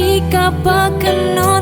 dikapa kenon